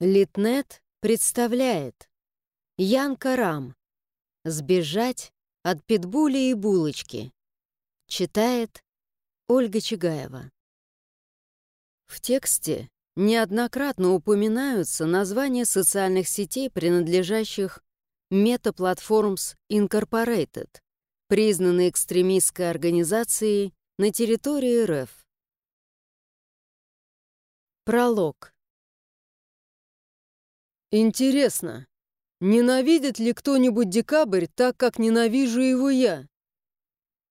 Литнет представляет Янка Рам «Сбежать от питбули и булочки» Читает Ольга Чигаева В тексте неоднократно упоминаются названия социальных сетей, принадлежащих Meta Platforms Incorporated, признанной экстремистской организацией на территории РФ. Пролог Интересно, ненавидит ли кто-нибудь декабрь так, как ненавижу его я?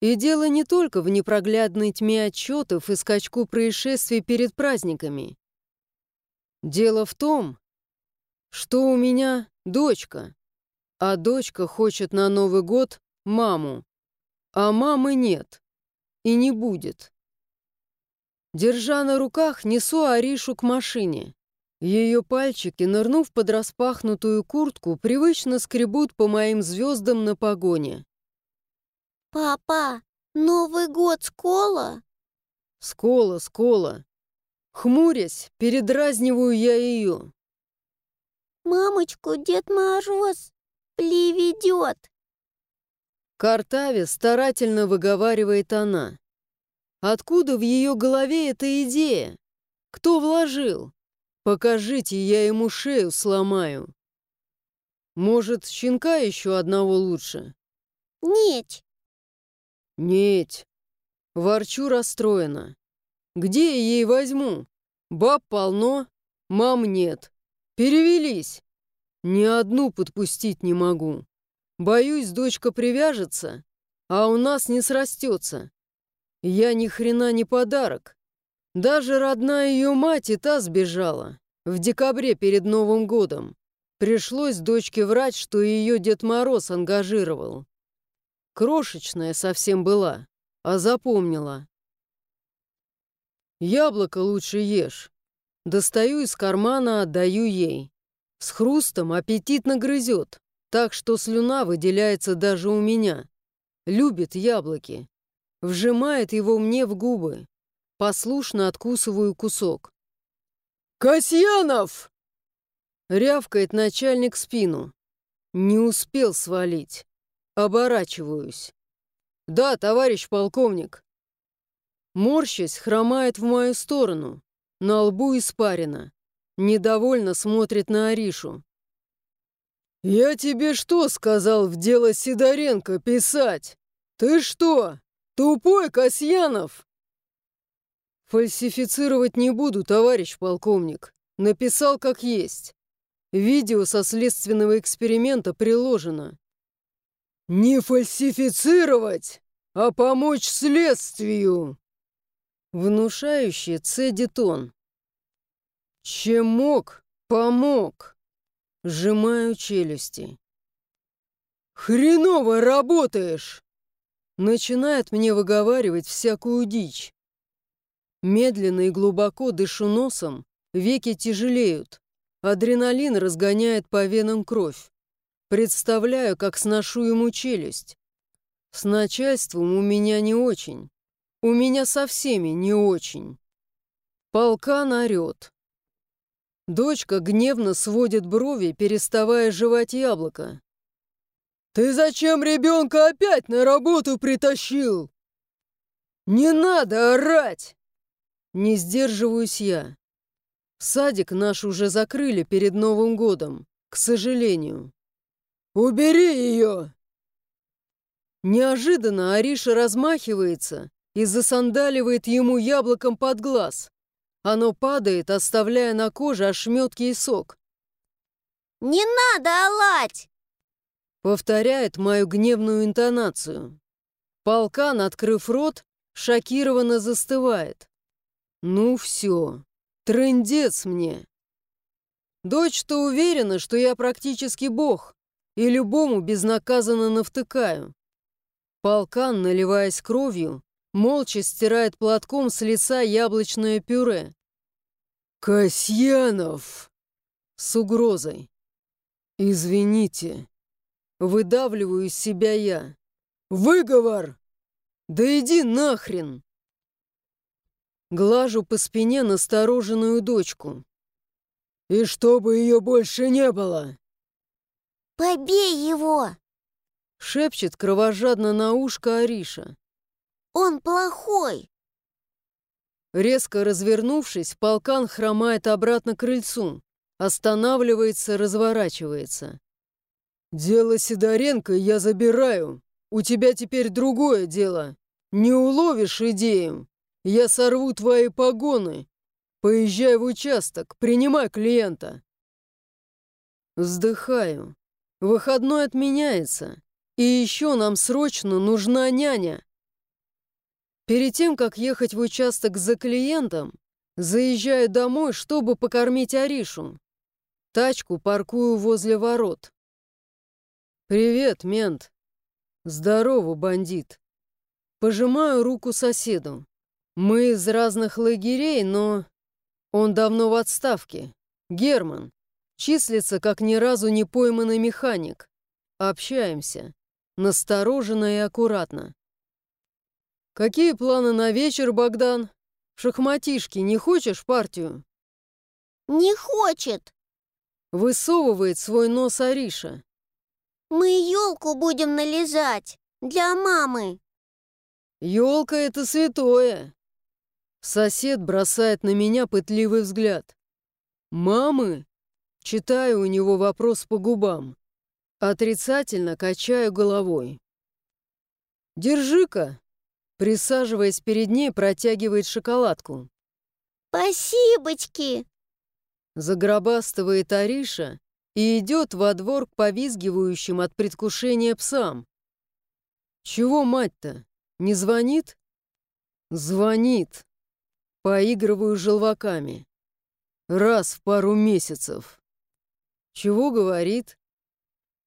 И дело не только в непроглядной тьме отчетов и скачку происшествий перед праздниками. Дело в том, что у меня дочка, а дочка хочет на Новый год маму, а мамы нет и не будет. Держа на руках, несу Аришу к машине. Ее пальчики, нырнув под распахнутую куртку, привычно скребут по моим звездам на погоне. «Папа, Новый год скола?» «Скола, скола!» Хмурясь, передразниваю я ее. «Мамочку Дед Мороз приведет!» Картаве старательно выговаривает она. Откуда в ее голове эта идея? Кто вложил? Покажите, я ему шею сломаю. Может, щенка еще одного лучше? Нет. Нет. Ворчу расстроена. Где я ей возьму? Баб полно, мам нет. Перевелись. Ни одну подпустить не могу. Боюсь, дочка привяжется, а у нас не срастется. Я ни хрена не подарок. Даже родная ее мать и та сбежала. В декабре перед Новым годом. Пришлось дочке врать, что ее Дед Мороз ангажировал. Крошечная совсем была, а запомнила. Яблоко лучше ешь. Достаю из кармана, отдаю ей. С хрустом аппетитно грызет, так что слюна выделяется даже у меня. Любит яблоки. Вжимает его мне в губы. Послушно откусываю кусок. «Касьянов!» Рявкает начальник спину. Не успел свалить. Оборачиваюсь. «Да, товарищ полковник». Морщась, хромает в мою сторону. На лбу испарина. Недовольно смотрит на Аришу. «Я тебе что сказал в дело Сидоренко писать? Ты что, тупой Касьянов?» «Фальсифицировать не буду, товарищ полковник. Написал как есть. Видео со следственного эксперимента приложено». «Не фальсифицировать, а помочь следствию!» Внушающий цедит он. «Чем мог, помог!» Сжимаю челюсти. «Хреново работаешь!» Начинает мне выговаривать всякую дичь. Медленно и глубоко дышу носом, веки тяжелеют. Адреналин разгоняет по венам кровь. Представляю, как сношу ему челюсть. С начальством у меня не очень. У меня со всеми не очень. Полкан орёт. Дочка гневно сводит брови, переставая жевать яблоко. «Ты зачем ребенка опять на работу притащил?» «Не надо орать!» Не сдерживаюсь я. Садик наш уже закрыли перед Новым годом, к сожалению. «Убери ее!» Неожиданно Ариша размахивается и засандаливает ему яблоком под глаз. Оно падает, оставляя на коже ошметки и сок. «Не надо олать!» Повторяет мою гневную интонацию. Полкан, открыв рот, шокированно застывает. Ну все, трындец мне. Дочь-то уверена, что я практически бог, и любому безнаказанно навтыкаю. Полкан, наливаясь кровью, молча стирает платком с лица яблочное пюре. «Касьянов!» С угрозой. «Извините». Выдавливаю из себя я. «Выговор!» «Да иди нахрен!» Глажу по спине настороженную дочку. И чтобы ее больше не было!» «Побей его! Шепчет кровожадно на ушко Ариша. Он плохой!» Резко развернувшись, полкан хромает обратно к крыльцу. Останавливается, разворачивается. «Дело Сидоренко я забираю. У тебя теперь другое дело. Не уловишь идею. Я сорву твои погоны. Поезжай в участок, принимай клиента». Вздыхаю. Выходной отменяется. И еще нам срочно нужна няня. Перед тем, как ехать в участок за клиентом, заезжаю домой, чтобы покормить Аришу. Тачку паркую возле ворот. «Привет, мент!» «Здорово, бандит!» Пожимаю руку соседу. Мы из разных лагерей, но... Он давно в отставке. Герман. Числится как ни разу не пойманный механик. Общаемся. Настороженно и аккуратно. «Какие планы на вечер, Богдан? В шахматишки не хочешь партию?» «Не хочет!» Высовывает свой нос Ариша. «Мы елку будем налезать для мамы!» «Елка — это святое!» Сосед бросает на меня пытливый взгляд. «Мамы?» Читаю у него вопрос по губам. Отрицательно качаю головой. «Держи-ка!» Присаживаясь перед ней, протягивает шоколадку. «Спасибочки!» Загробастывает Ариша и идет во двор к повизгивающим от предвкушения псам. «Чего мать-то? Не звонит?» «Звонит!» Поигрываю желваками. Раз в пару месяцев. «Чего говорит?»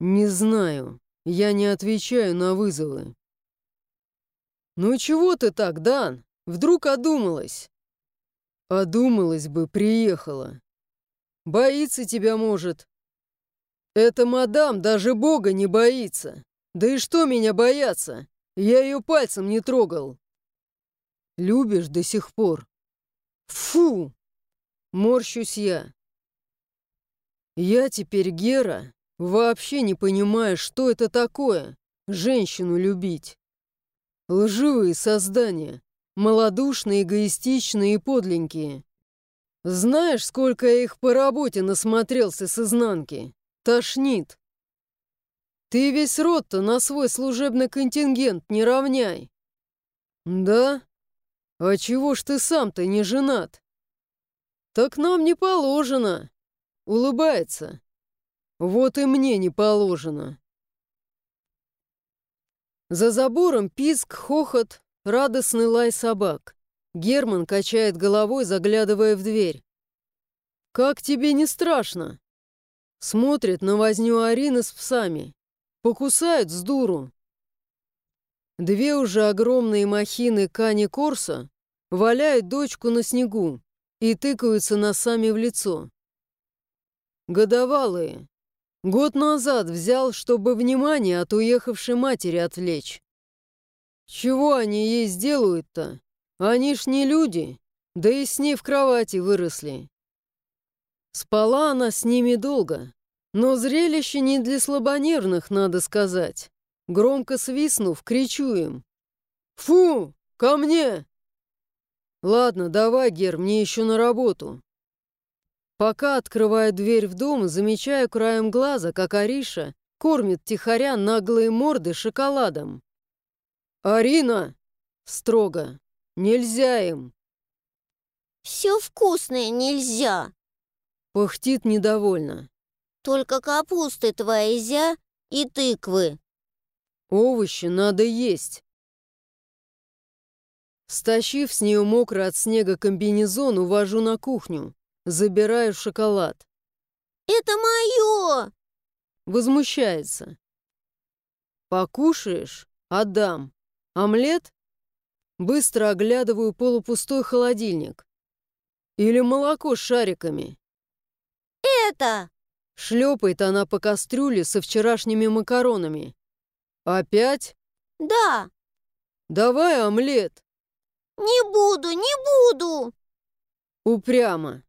«Не знаю. Я не отвечаю на вызовы». «Ну чего ты так, Дан? Вдруг одумалась?» «Одумалась бы, приехала. Боится тебя, может. Эта мадам даже Бога не боится. Да и что меня бояться? Я ее пальцем не трогал». «Любишь до сих пор?» «Фу!» Морщусь я. Я теперь, Гера, вообще не понимаю, что это такое — женщину любить. Лживые создания, малодушные, эгоистичные и подленькие. Знаешь, сколько я их по работе насмотрелся с изнанки? Тошнит. Ты весь род-то на свой служебный контингент не равняй. Да? А чего ж ты сам-то не женат? Так нам не положено. Улыбается. Вот и мне не положено. За забором писк, хохот, радостный лай собак. Герман качает головой, заглядывая в дверь. «Как тебе не страшно?» Смотрит на возню Арины с псами. Покусают с дуру. Две уже огромные махины Кани Корса валяют дочку на снегу и тыкаются носами в лицо. Годовалые, Год назад взял, чтобы внимание от уехавшей матери отвлечь. Чего они ей сделают-то? Они ж не люди, да и с ней в кровати выросли. Спала она с ними долго, но зрелище не для слабонервных, надо сказать. Громко свистнув, кричу им. «Фу! Ко мне!» «Ладно, давай, Гер, мне еще на работу». Пока открываю дверь в дом, замечаю краем глаза, как Ариша кормит тихоря наглые морды шоколадом. «Арина!» — строго. «Нельзя им!» «Все вкусное нельзя!» — пыхтит недовольно. «Только капусты твоя и тыквы!» «Овощи надо есть!» Стащив с нее мокрый от снега комбинезон, увожу на кухню. Забираю шоколад. «Это мое!» Возмущается. «Покушаешь? Отдам. Омлет?» Быстро оглядываю полупустой холодильник. «Или молоко с шариками?» «Это!» Шлепает она по кастрюле со вчерашними макаронами. «Опять?» «Да». «Давай омлет». «Не буду, не буду!» Упрямо.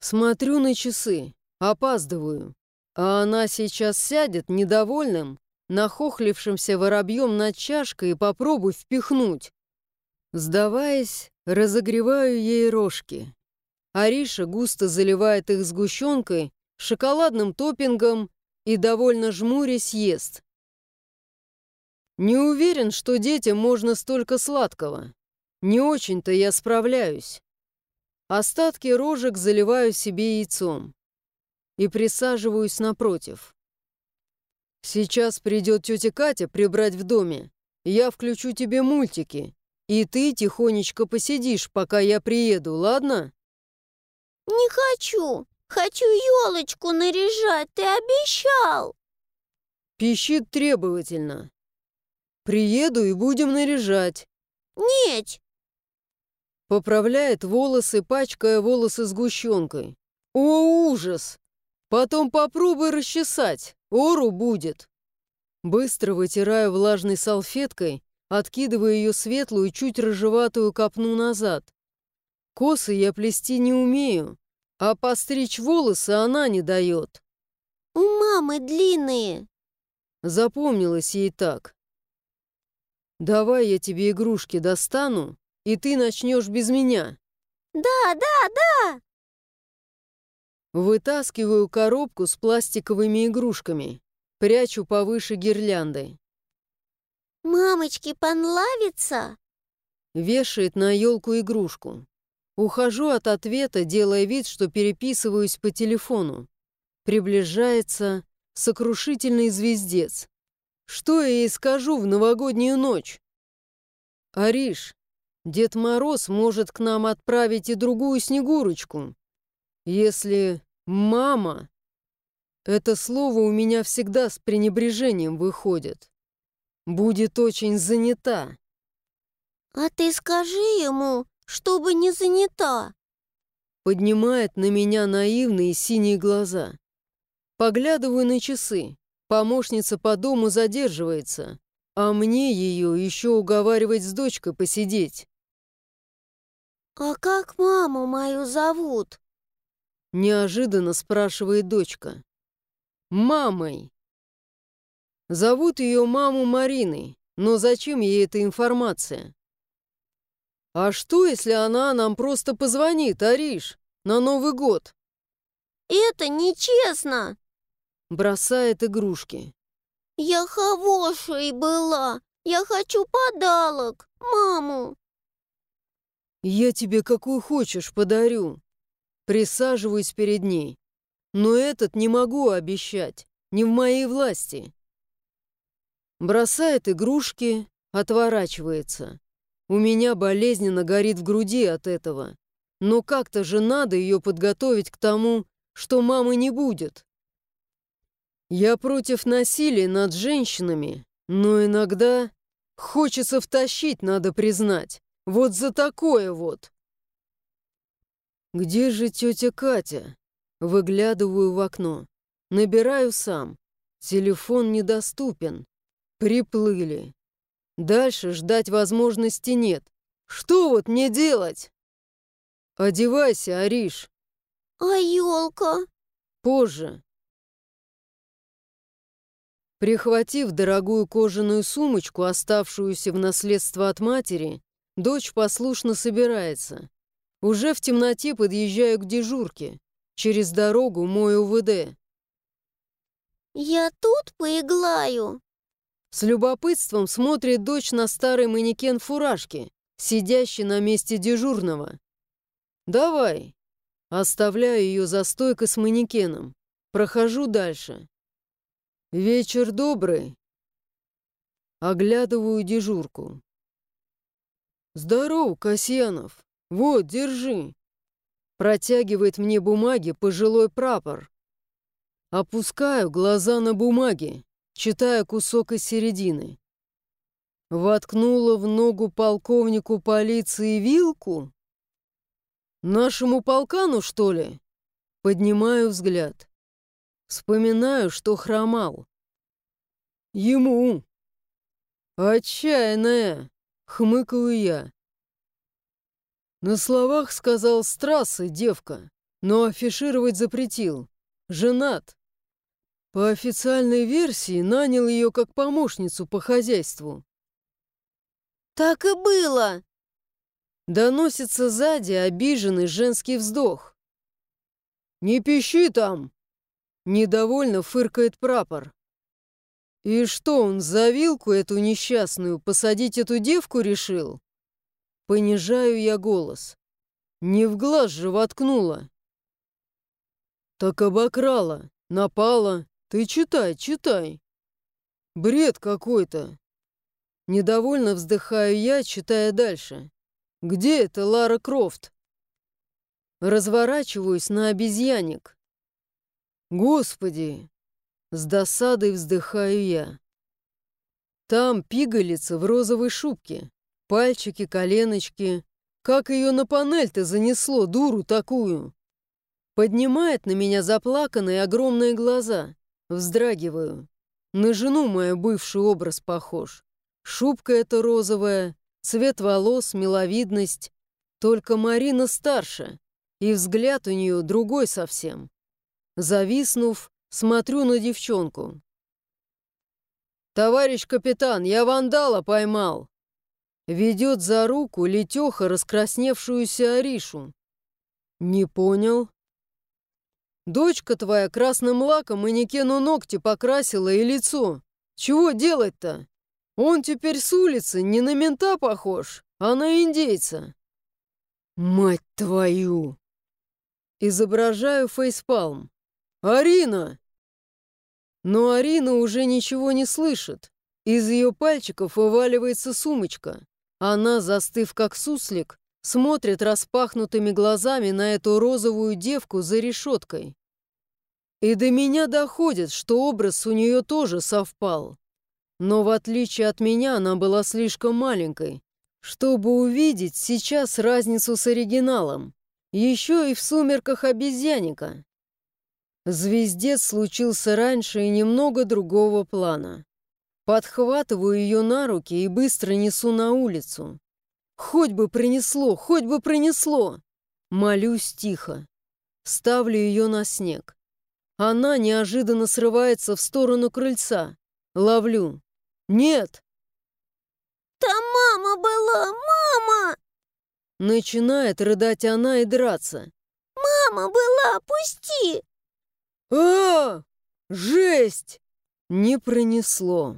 Смотрю на часы, опаздываю. А она сейчас сядет недовольным, нахохлившимся воробьем над чашкой и попробуй впихнуть. Сдаваясь, разогреваю ей рожки. Ариша густо заливает их сгущенкой, шоколадным топпингом и довольно жмурясь ест. Не уверен, что детям можно столько сладкого. Не очень-то я справляюсь. Остатки рожек заливаю себе яйцом и присаживаюсь напротив. Сейчас придет тетя Катя прибрать в доме. Я включу тебе мультики, и ты тихонечко посидишь, пока я приеду, ладно? Не хочу. Хочу елочку наряжать, ты обещал. Пищит требовательно. Приеду и будем наряжать. Нет, Поправляет волосы, пачкая волосы сгущенкой. О, ужас! Потом попробуй расчесать, ору будет. Быстро вытираю влажной салфеткой, откидывая ее светлую, чуть рыжеватую копну назад. Косы я плести не умею, а постричь волосы она не дает. у мамы длинные. Запомнилось ей так. Давай я тебе игрушки достану, и ты начнешь без меня. Да, да, да. Вытаскиваю коробку с пластиковыми игрушками, прячу повыше гирлянды. Мамочке понравится? Вешает на елку игрушку. Ухожу от ответа, делая вид, что переписываюсь по телефону. Приближается сокрушительный звездец. Что я ей скажу в новогоднюю ночь? Ариш, Дед Мороз может к нам отправить и другую Снегурочку. Если «мама» — это слово у меня всегда с пренебрежением выходит. Будет очень занята. А ты скажи ему, чтобы не занята. Поднимает на меня наивные синие глаза. Поглядываю на часы. Помощница по дому задерживается, а мне ее еще уговаривать с дочкой посидеть. А как маму мою зовут? Неожиданно спрашивает дочка. Мамой. Зовут ее маму Мариной, но зачем ей эта информация? А что, если она нам просто позвонит, Ариш, на Новый год? Это нечестно. Бросает игрушки. Я хорошей была. Я хочу подарок. Маму. «Я тебе какую хочешь подарю». Присаживаюсь перед ней. Но этот не могу обещать, не в моей власти. Бросает игрушки, отворачивается. У меня болезненно горит в груди от этого. Но как-то же надо ее подготовить к тому, что мамы не будет. Я против насилия над женщинами, но иногда хочется втащить, надо признать. Вот за такое вот. Где же тетя Катя? Выглядываю в окно. Набираю сам. Телефон недоступен. Приплыли. Дальше ждать возможности нет. Что вот мне делать? Одевайся, Ариш. А елка? Позже. Прихватив дорогую кожаную сумочку, оставшуюся в наследство от матери, Дочь послушно собирается. Уже в темноте подъезжаю к дежурке. Через дорогу мой УВД. Я тут поиглаю. С любопытством смотрит дочь на старый манекен фуражки, сидящий на месте дежурного. «Давай». Оставляю ее за стойкой с манекеном. Прохожу дальше. «Вечер добрый». Оглядываю дежурку. «Здорово, Касьянов! Вот, держи!» Протягивает мне бумаги пожилой прапор. Опускаю глаза на бумаги, читая кусок из середины. Воткнула в ногу полковнику полиции вилку? Нашему полкану, что ли? Поднимаю взгляд. Вспоминаю, что хромал. Ему. Отчаянная. Хмыкаю я. На словах сказал с трассы, девка. но афишировать запретил. Женат. По официальной версии нанял ее как помощницу по хозяйству. Так и было. Доносится сзади обиженный женский вздох. «Не пищи там!» Недовольно фыркает прапор. «И что, он за вилку эту несчастную посадить эту девку решил?» Понижаю я голос. Не в глаз же воткнула. Так обокрала, напала. Ты читай, читай. Бред какой-то. Недовольно вздыхаю я, читая дальше. Где это Лара Крофт? Разворачиваюсь на обезьянник. Господи! С досадой вздыхаю я. Там пигалица в розовой шубке. Пальчики, коленочки. Как ее на панель-то занесло, дуру такую? Поднимает на меня заплаканные огромные глаза. Вздрагиваю. На жену мою бывший образ похож. Шубка эта розовая, цвет волос, миловидность. Только Марина старше, и взгляд у нее другой совсем. Зависнув, смотрю на девчонку. «Товарищ капитан, я вандала поймал!» Ведет за руку летеха раскрасневшуюся Аришу. «Не понял?» «Дочка твоя красным лаком манекену ногти покрасила и лицо. Чего делать-то?» Он теперь с улицы не на мента похож, а на индейца. Мать твою! Изображаю фейспалм. Арина! Но Арина уже ничего не слышит. Из ее пальчиков вываливается сумочка. Она, застыв как суслик, смотрит распахнутыми глазами на эту розовую девку за решеткой. И до меня доходит, что образ у нее тоже совпал. Но в отличие от меня она была слишком маленькой, чтобы увидеть сейчас разницу с оригиналом. Еще и в сумерках обезьяника. Звездец случился раньше и немного другого плана. Подхватываю ее на руки и быстро несу на улицу. Хоть бы принесло, хоть бы принесло. Молюсь тихо. Ставлю ее на снег. Она неожиданно срывается в сторону крыльца. Ловлю. «Нет!» «Там мама была! Мама!» Начинает рыдать она и драться. «Мама была! Пусти!» А, Жесть! Не пронесло.